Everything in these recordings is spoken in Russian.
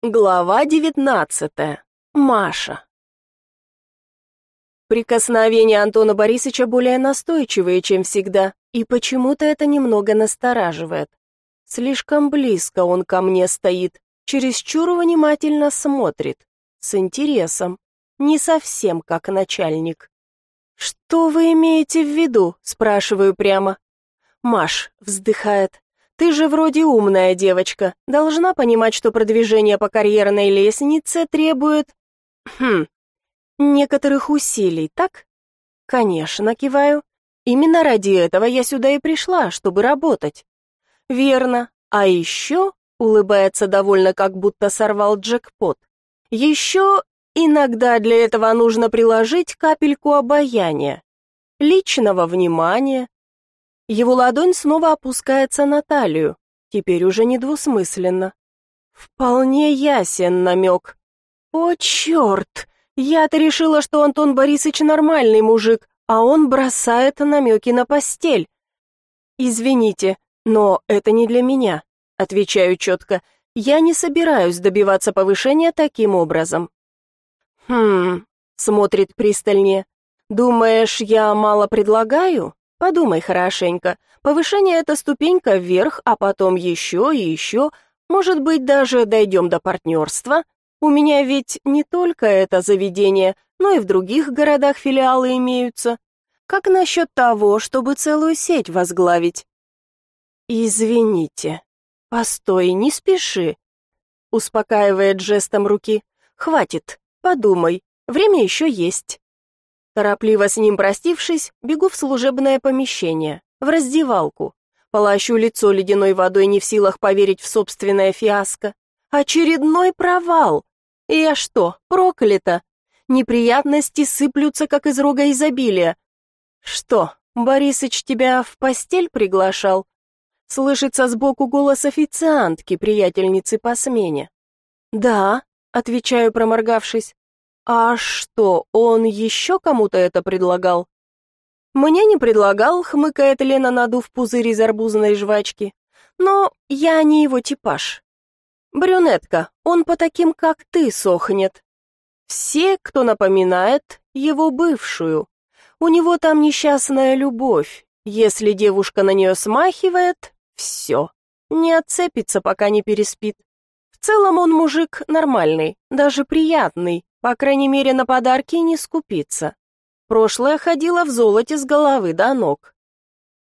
Глава девятнадцатая. Маша. Прикосновения Антона Борисовича более настойчивые, чем всегда, и почему-то это немного настораживает. Слишком близко он ко мне стоит, чересчур внимательно смотрит, с интересом, не совсем как начальник. «Что вы имеете в виду?» – спрашиваю прямо. Маш вздыхает. Ты же вроде умная девочка, должна понимать, что продвижение по карьерной лестнице требует... Хм... Некоторых усилий, так? Конечно, киваю. Именно ради этого я сюда и пришла, чтобы работать. Верно. А еще, улыбается довольно, как будто сорвал джекпот, еще иногда для этого нужно приложить капельку обаяния, личного внимания, его ладонь снова опускается на талию, теперь уже недвусмысленно. Вполне ясен намек. О, черт! Я-то решила, что Антон Борисович нормальный мужик, а он бросает намеки на постель. Извините, но это не для меня, отвечаю четко. Я не собираюсь добиваться повышения таким образом. Хм, смотрит пристальнее. Думаешь, я мало предлагаю? Подумай хорошенько. Повышение — это ступенька вверх, а потом еще и еще. Может быть, даже дойдем до партнерства? У меня ведь не только это заведение, но и в других городах филиалы имеются. Как насчет того, чтобы целую сеть возглавить? Извините. Постой, не спеши. Успокаивает жестом руки. Хватит, подумай, время еще есть. Торопливо с ним простившись, бегу в служебное помещение, в раздевалку. Полощу лицо ледяной водой, не в силах поверить в собственное фиаско. Очередной провал! Я что, проклята? Неприятности сыплются, как из рога изобилия. Что, Борисыч тебя в постель приглашал? Слышится сбоку голос официантки, приятельницы по смене. «Да», — отвечаю, проморгавшись. «А что, он еще кому-то это предлагал?» «Мне не предлагал», — хмыкает Лена, надув пузырь из арбузной жвачки. «Но я не его типаж. Брюнетка, он по таким, как ты, сохнет. Все, кто напоминает его бывшую. У него там несчастная любовь. Если девушка на нее смахивает, все. Не отцепится, пока не переспит. В целом он мужик нормальный, даже приятный, по крайней мере, на подарки не скупиться. Прошлое ходила в золоте с головы до ног.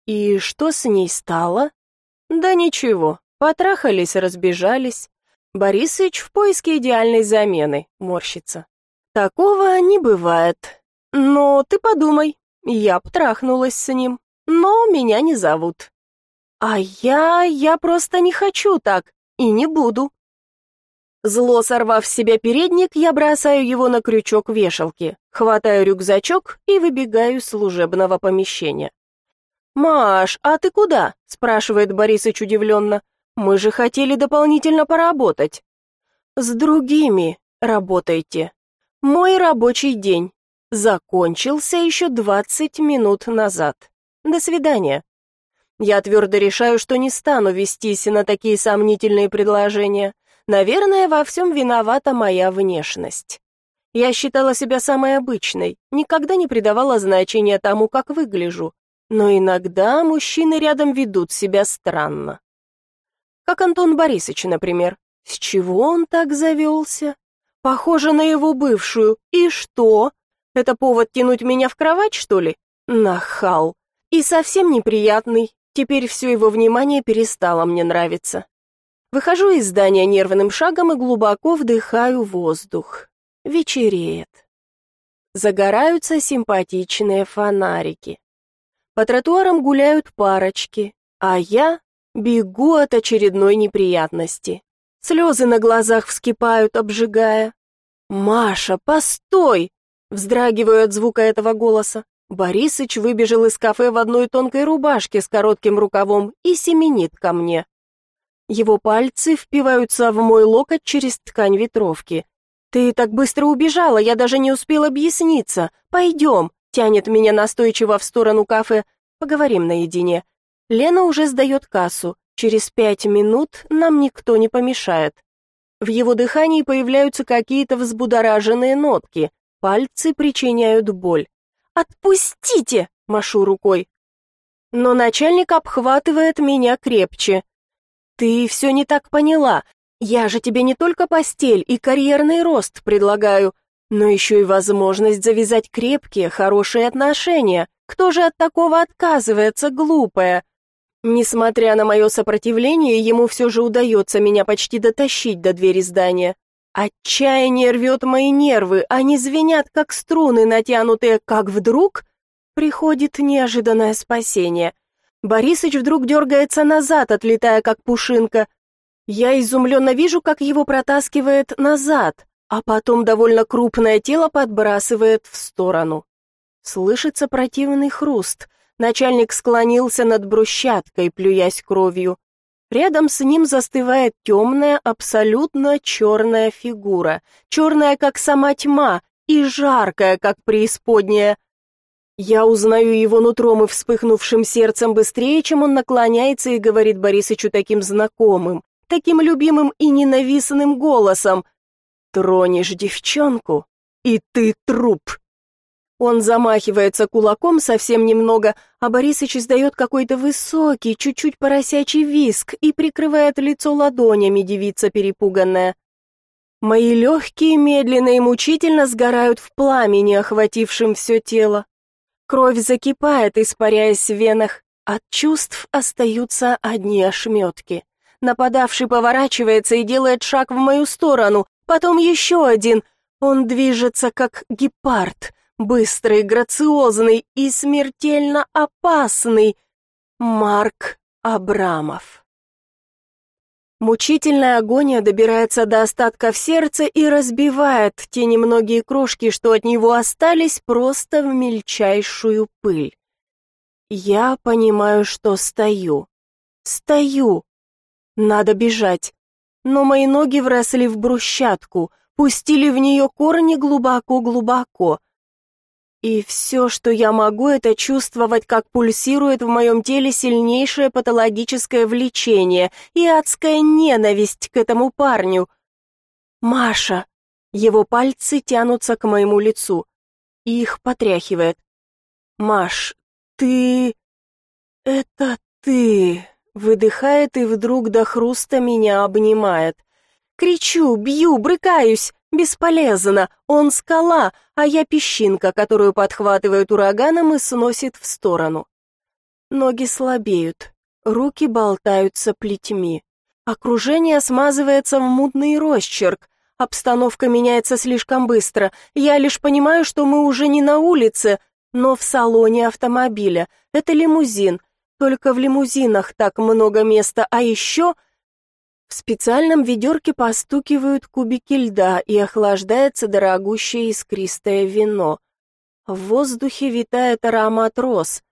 И что с ней стало? Да ничего, потрахались, разбежались. Борисыч в поиске идеальной замены, морщится. Такого не бывает. Но ты подумай, я потрахнулась с ним, но меня не зовут. А я, я просто не хочу так и не буду. Зло сорвав с себя передник, я бросаю его на крючок вешалки, хватаю рюкзачок и выбегаю из служебного помещения. «Маш, а ты куда?» – спрашивает Борисыч удивленно. «Мы же хотели дополнительно поработать». «С другими работайте. Мой рабочий день закончился еще 20 минут назад. До свидания». Я твердо решаю, что не стану вестись на такие сомнительные предложения. Наверное, во всем виновата моя внешность. Я считала себя самой обычной, никогда не придавала значения тому, как выгляжу. Но иногда мужчины рядом ведут себя странно. Как Антон Борисович, например. С чего он так завелся? Похоже на его бывшую. И что? Это повод тянуть меня в кровать, что ли? Нахал. И совсем неприятный. Теперь все его внимание перестало мне нравиться. Выхожу из здания нервным шагом и глубоко вдыхаю воздух. Вечереет. Загораются симпатичные фонарики. По тротуарам гуляют парочки, а я бегу от очередной неприятности. Слезы на глазах вскипают, обжигая. «Маша, постой!» Вздрагиваю от звука этого голоса. Борисыч выбежал из кафе в одной тонкой рубашке с коротким рукавом и семенит ко мне. Его пальцы впиваются в мой локоть через ткань ветровки. «Ты так быстро убежала, я даже не успел объясниться. Пойдем», — тянет меня настойчиво в сторону кафе. «Поговорим наедине». Лена уже сдает кассу. Через пять минут нам никто не помешает. В его дыхании появляются какие-то взбудораженные нотки. Пальцы причиняют боль. «Отпустите!» — машу рукой. Но начальник обхватывает меня крепче. «Ты все не так поняла. Я же тебе не только постель и карьерный рост предлагаю, но еще и возможность завязать крепкие, хорошие отношения. Кто же от такого отказывается, глупая?» Несмотря на мое сопротивление, ему все же удается меня почти дотащить до двери здания. Отчаяние рвет мои нервы, они звенят, как струны, натянутые, как вдруг приходит неожиданное спасение. Борисыч вдруг дергается назад, отлетая, как пушинка. Я изумленно вижу, как его протаскивает назад, а потом довольно крупное тело подбрасывает в сторону. Слышится противный хруст — Начальник склонился над брусчаткой, плюясь кровью. Рядом с ним застывает темная, абсолютно черная фигура, черная, как сама тьма, и жаркая, как преисподняя. Я узнаю его нутром и вспыхнувшим сердцем быстрее, чем он наклоняется и говорит Борисычу таким знакомым, таким любимым и ненавистным голосом. «Тронешь девчонку, и ты труп!» Он замахивается кулаком совсем немного, а Борисыч издает какой-то высокий, чуть-чуть поросячий виск и прикрывает лицо ладонями девица перепуганная. Мои легкие медленно и мучительно сгорают в пламени, охватившем все тело. Кровь закипает, испаряясь в венах. От чувств остаются одни ошметки. Нападавший поворачивается и делает шаг в мою сторону, потом еще один. Он движется, как гепард — быстрый, грациозный и смертельно опасный Марк Абрамов. Мучительная агония добирается до остатка в сердце и разбивает те немногие крошки, что от него остались, просто в мельчайшую пыль. Я понимаю, что стою. Стою. Надо бежать. Но мои ноги вросли в брусчатку, пустили в нее корни глубоко-глубоко — и все, что я могу, это чувствовать, как пульсирует в моем теле сильнейшее патологическое влечение и адская ненависть к этому парню. Маша. Его пальцы тянутся к моему лицу. Их потряхивает. Маш, ты... Это ты... Выдыхает и вдруг до хруста меня обнимает. Кричу, бью, брыкаюсь. Бесполезно, он скала, а я песчинка, которую подхватывает ураганом и сносит в сторону. Ноги слабеют, руки болтаются плетьми. Окружение смазывается в мутный росчерк. Обстановка меняется слишком быстро. Я лишь понимаю, что мы уже не на улице, но в салоне автомобиля. Это лимузин. Только в лимузинах так много места, а еще в специальном ведерке постукивают кубики льда и охлаждается дорогущее искристое вино. В воздухе витает аромат роз.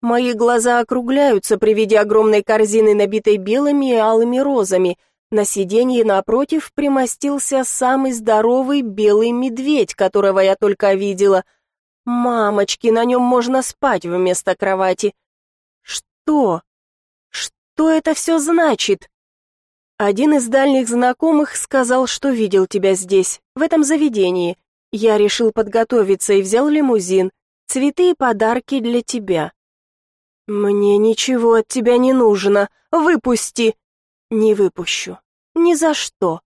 Мои глаза округляются при виде огромной корзины, набитой белыми и алыми розами. На сиденье напротив примостился самый здоровый белый медведь, которого я только видела. Мамочки, на нем можно спать вместо кровати. Что? Что это все значит? Один из дальних знакомых сказал, что видел тебя здесь, в этом заведении. Я решил подготовиться и взял лимузин. Цветы и подарки для тебя. Мне ничего от тебя не нужно. Выпусти. Не выпущу. Ни за что.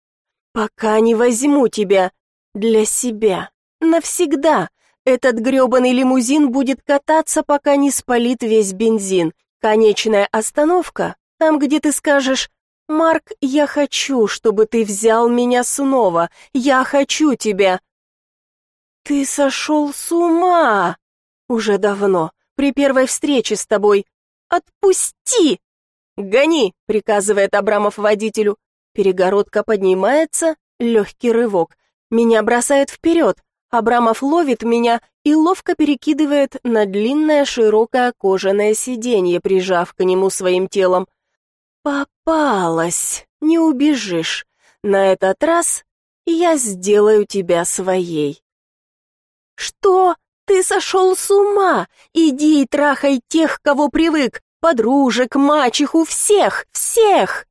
Пока не возьму тебя. Для себя. Навсегда. Этот грёбаный лимузин будет кататься, пока не спалит весь бензин. Конечная остановка, там, где ты скажешь «Марк, я хочу, чтобы ты взял меня снова. Я хочу тебя». «Ты сошел с ума!» «Уже давно, при первой встрече с тобой. Отпусти!» «Гони!» — приказывает Абрамов водителю. Перегородка поднимается, легкий рывок. Меня бросает вперед. Абрамов ловит меня и ловко перекидывает на длинное широкое кожаное сиденье, прижав к нему своим телом. «Попалась, не убежишь. На этот раз я сделаю тебя своей». «Что? Ты сошел с ума? Иди и трахай тех, кого привык, подружек, мачеху, всех, всех!»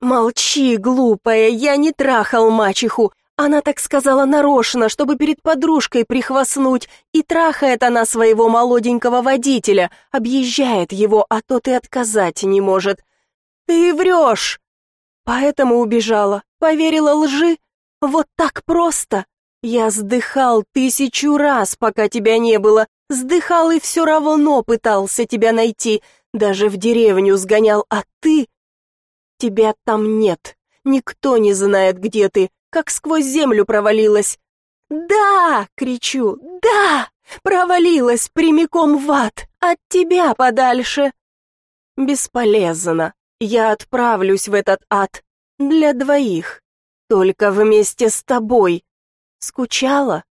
Молчи, глупая, я не трахал мачеху. Она так сказала нарочно, чтобы перед подружкой прихвастнуть, и трахает она своего молоденького водителя, объезжает его, а тот и отказать не может. Ты врешь. Поэтому убежала, поверила лжи. Вот так просто. Я сдыхал тысячу раз, пока тебя не было, сдыхал и все равно пытался тебя найти, даже в деревню сгонял, а ты... Тебя там нет, никто не знает, где ты, как сквозь землю провалилась. «Да!» — кричу, «да!» Провалилась прямиком в ад, от тебя подальше. Бесполезно, я отправлюсь в этот ад для двоих, только вместе с тобой. Скучала?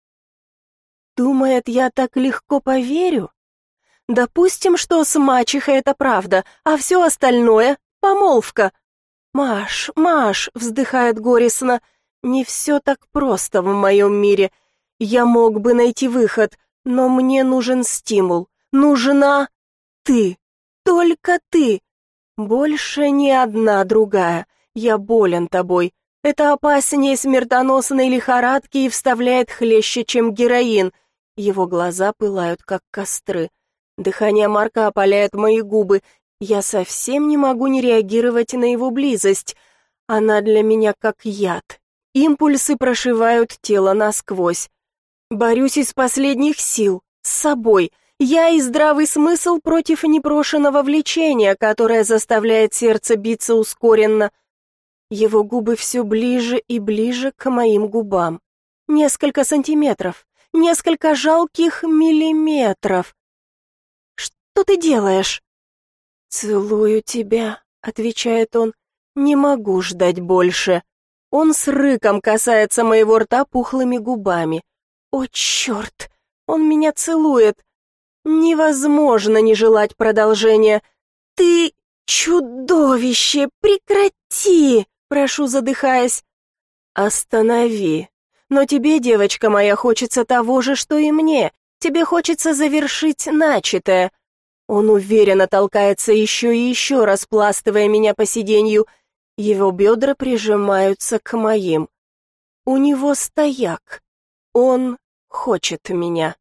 Думает, я так легко поверю? Допустим, что с мачехой это правда, а все остальное — помолвка. Маш, Маш, вздыхает горестно, не все так просто в моем мире. Я мог бы найти выход, но мне нужен стимул. Нужна ты, только ты. Больше ни одна другая. Я болен тобой. Это опаснее смертоносной лихорадки и вставляет хлеще, чем героин. Его глаза пылают, как костры. Дыхание Марка опаляет мои губы. Я совсем не могу не реагировать на его близость. Она для меня как яд. Импульсы прошивают тело насквозь. Борюсь из последних сил, с собой. Я и здравый смысл против непрошенного влечения, которое заставляет сердце биться ускоренно. Его губы все ближе и ближе к моим губам. Несколько сантиметров, несколько жалких миллиметров. Что ты делаешь? Целую тебя, отвечает он. Не могу ждать больше. Он с рыком касается моего рта пухлыми губами. О, черт! Он меня целует. Невозможно не желать продолжения. Ты чудовище, прекрати, прошу, задыхаясь. Останови. Но тебе, девочка моя, хочется того же, что и мне. Тебе хочется завершить начатое. Он уверенно толкается еще и еще, распластывая меня по сиденью. Его бедра прижимаются к моим. У него стояк. Он хочет меня.